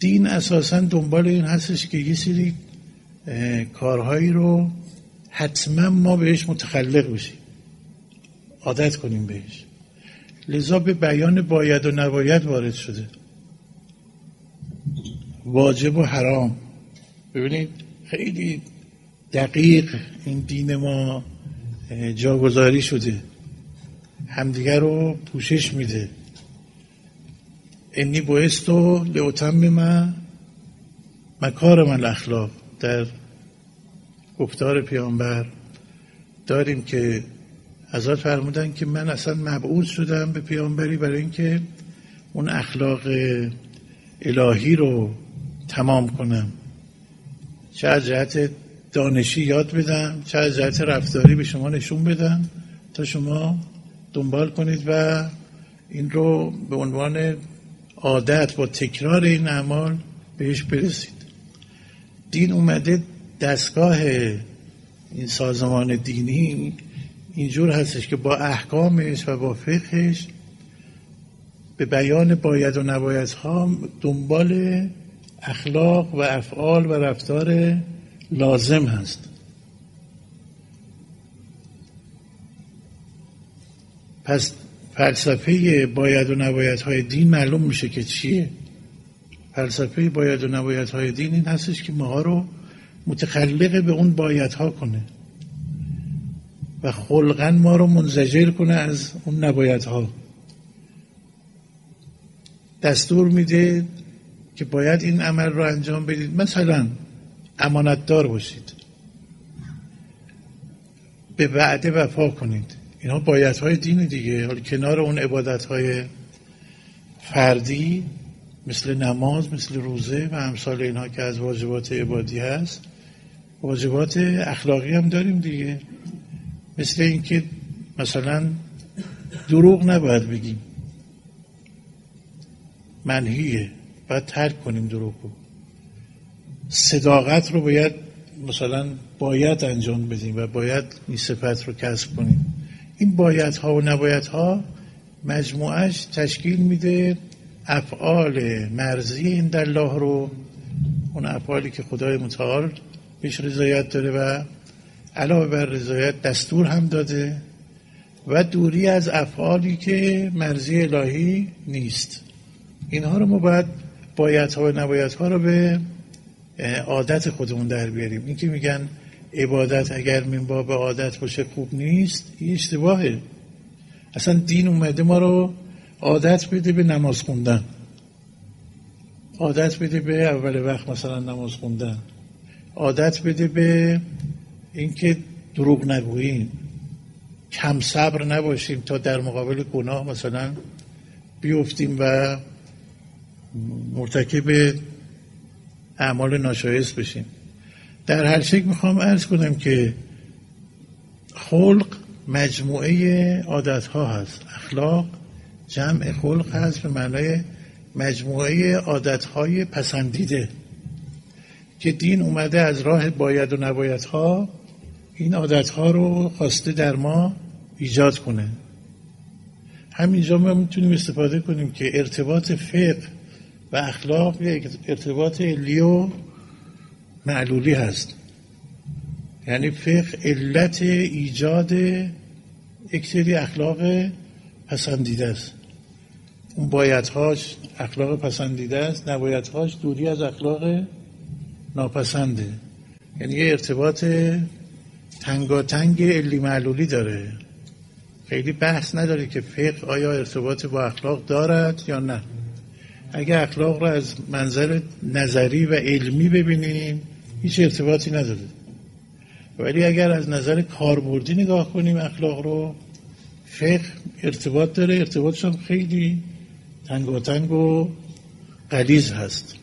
دین اساسا دنبال این هستش که یه سری کارهایی رو حتما ما بهش متخلق بشیم. عادت کنیم بهش. لذا به بیان باید و نباید وارد شده. واجب و حرام. ببینید خیلی دقیق این دین ما جاگذاری شده. همدیگر رو پوشش میده. انی لعتم من مکار من اخلاق در گفتار پیامبر داریم که ازاد فرمودن که من اصلا مبعوث شدم به پیامبری برای اینکه اون اخلاق الهی رو تمام کنم چه از جهت دانشی یاد بدم چه از جهت رفتاری به شما نشون بدم تا شما دنبال کنید و این رو به عنوان عادت با تکرار این اعمال بهش برسید. دین اومده دستگاه این سازمان دینی اینجور هستش که با احکامش و با فقهش به بیان باید و نباید ها دنبال اخلاق و افعال و رفتار لازم هست. پس فلسفه باید و نباید های دین معلوم میشه که چیه. فلسفه باید و نباید های دین این هستش که ماها رو متخلق به اون باید ها کنه و خلقا ما رو منزجر کنه از اون نباید ها دستور میده که باید این عمل رو انجام بدید. مثلا امانتدار باشید. به وعده وفا کنید. اینا باید های دیگه. حالا کنار اون عبادت های فردی مثل نماز مثل روزه و امثال اینها که از واجبات عبادی هست واجبات اخلاقی هم داریم دیگه. مثل اینکه مثلا دروغ نباید بگیم. منهیه. باید ترک کنیم دروغ رو صداقت رو باید مثلا باید انجام بدیم و باید این صفت رو کسب کنیم. این باید ها و نباید ها مجموعش تشکیل میده افعال مرزی این الله رو اون افعالی که خدای متعال بهش رضایت داره و علاوه بر رضایت دستور هم داده و دوری از افعالی که مرزی الهی نیست. اینها رو ما باید باید ها و نباید ها رو به عادت خودمون در بیاریم. این که میگن عبادت اگر من باب عادت باشه خوب نیست این اشتباهه. اصلا دین اومده ما رو عادت بده به نماز خوندن. عادت بده به اول وقت مثلا نماز خوندن. عادت بده به اینکه دروغ نگوییم. کم صبر نباشیم تا در مقابل گناه مثلا بیفتیم و مرتکب اعمال ناشایست بشیم. در هر شکل می‌خوام ارز کنم که خلق مجموعه عادت ها هست. اخلاق جمع خلق هست به معنای مجموعه عادت های پسندیده که دین اومده از راه باید و نباید ها این عادت ها رو خواسته در ما ایجاد کنه. همینجا ما می‌تونیم استفاده کنیم که ارتباط فقه و اخلاق یک ارتباط علی و معلولی هست. یعنی فقه علت ایجاد یک سری اخلاق پسندیده است. اون بایدهاش اخلاق پسندیده است نبایدهاش دوری از اخلاق ناپسنده. یعنی یه ارتباط تنگاتنگ علی معلولی داره. خیلی بحث نداره که فقه آیا ارتباط با اخلاق دارد یا نه. اگه اخلاق رو از منظر نظری و علمی ببینیم هیچ ارتباطی نداره. ولی اگر از نظر کاربردی نگاه کنیم اخلاق رو فقه ارتباط داره. ارتباطش هم خیلی تنگ و تنگ و قلیز هست.